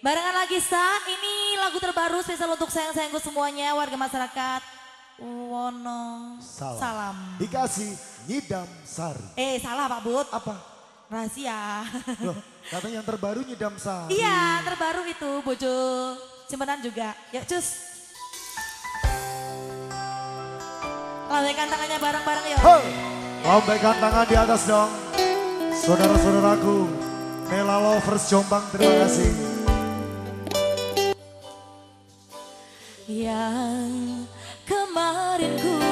Barengan lagi Sa, ini lagu terbaru spesial untuk sayang-sayangku semuanya warga masyarakat Wono Salam. Salam. Dikasih Nyidam Sari. Eh salah Pak Bud, Apa? rahasia. Loh, katanya yang terbaru Nyidam Sari. iya terbaru itu Bojo Simpenan juga. Yuk cus. Lambaikan tangannya bareng-bareng yuk. Hei, lambaikan tangan di atas dong. Saudara-saudaraku, Nela Lovers Jombang terima kasih. Yang kemarin ku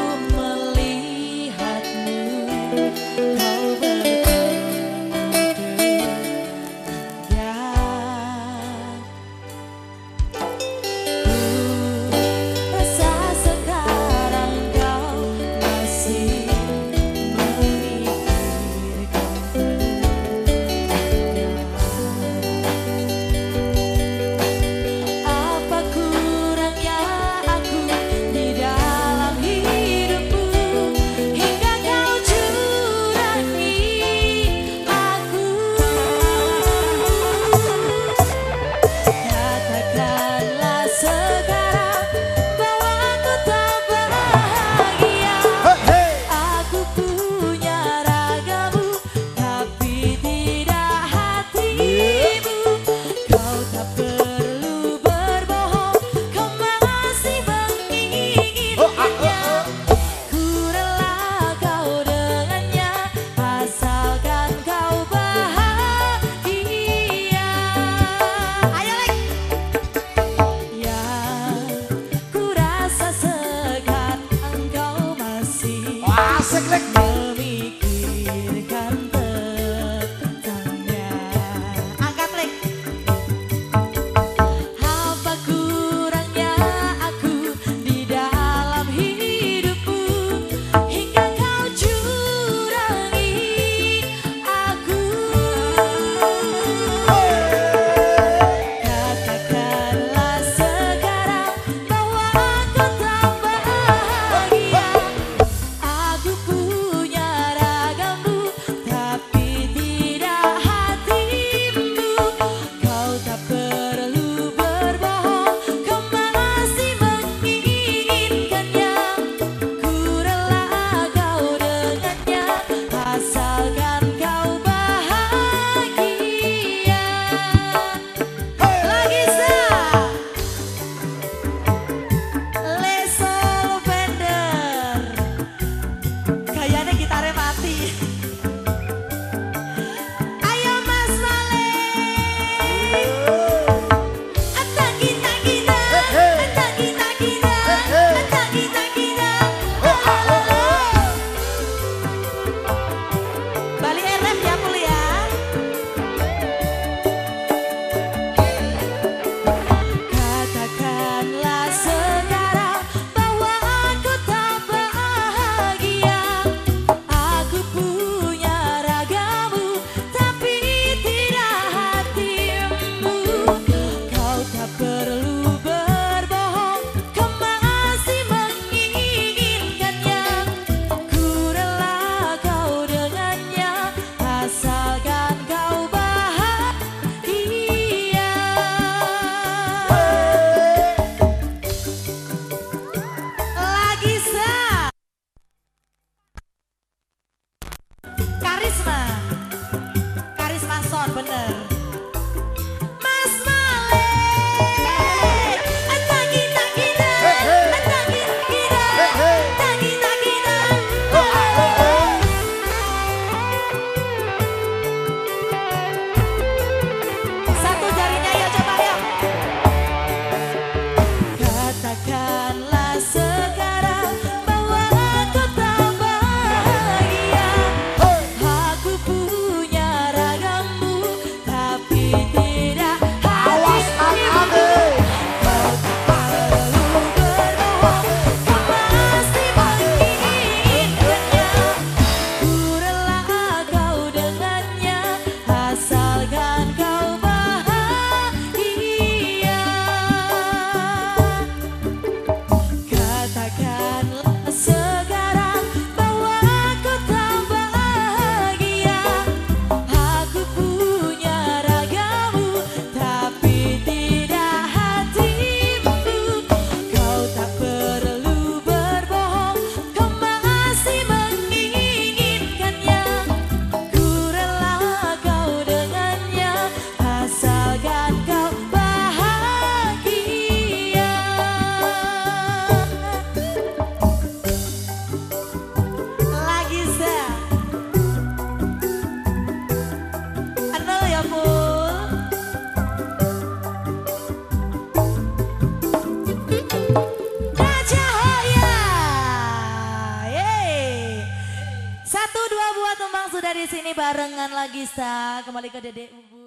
click click click di sini barengan lagi, Sa. Kembali ke Dede Ubu.